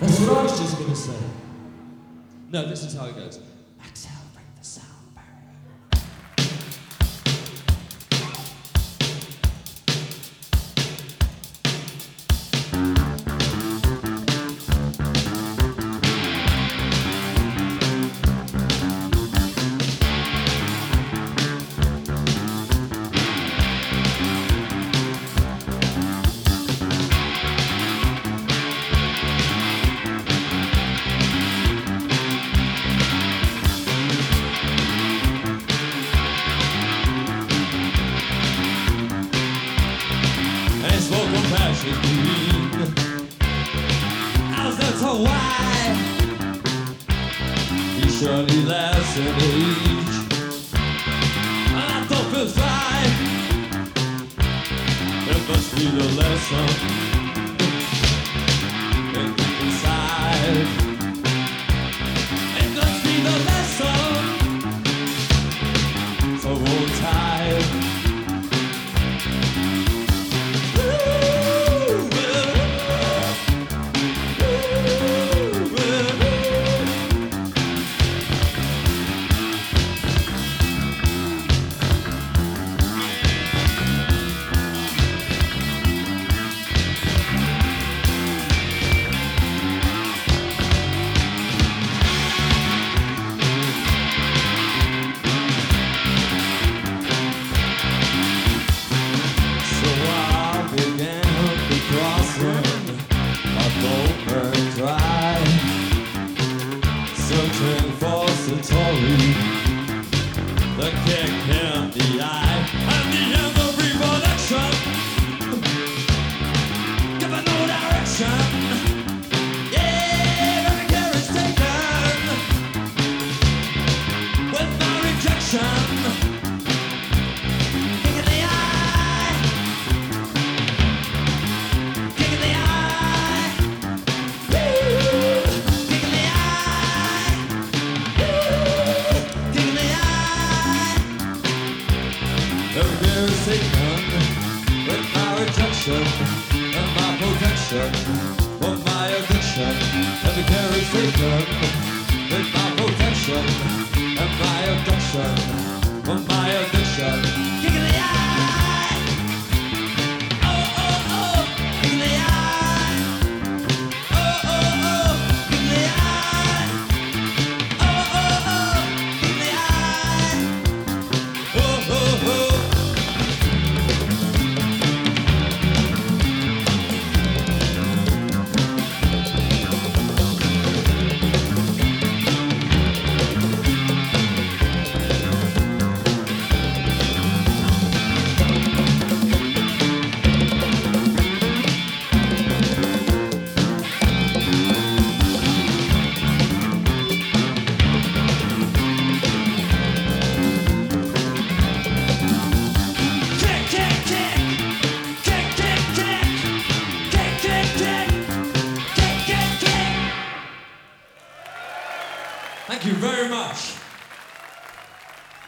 That's what I was just gonna say. No, this is how it goes. Spoke compassion green. How's that so why? He surely laughs in age. And I thought feels right. It must be the lesson. Searching for Satori, the kick with my rejection and my protection my addiction. With my protection and my my addiction. very much.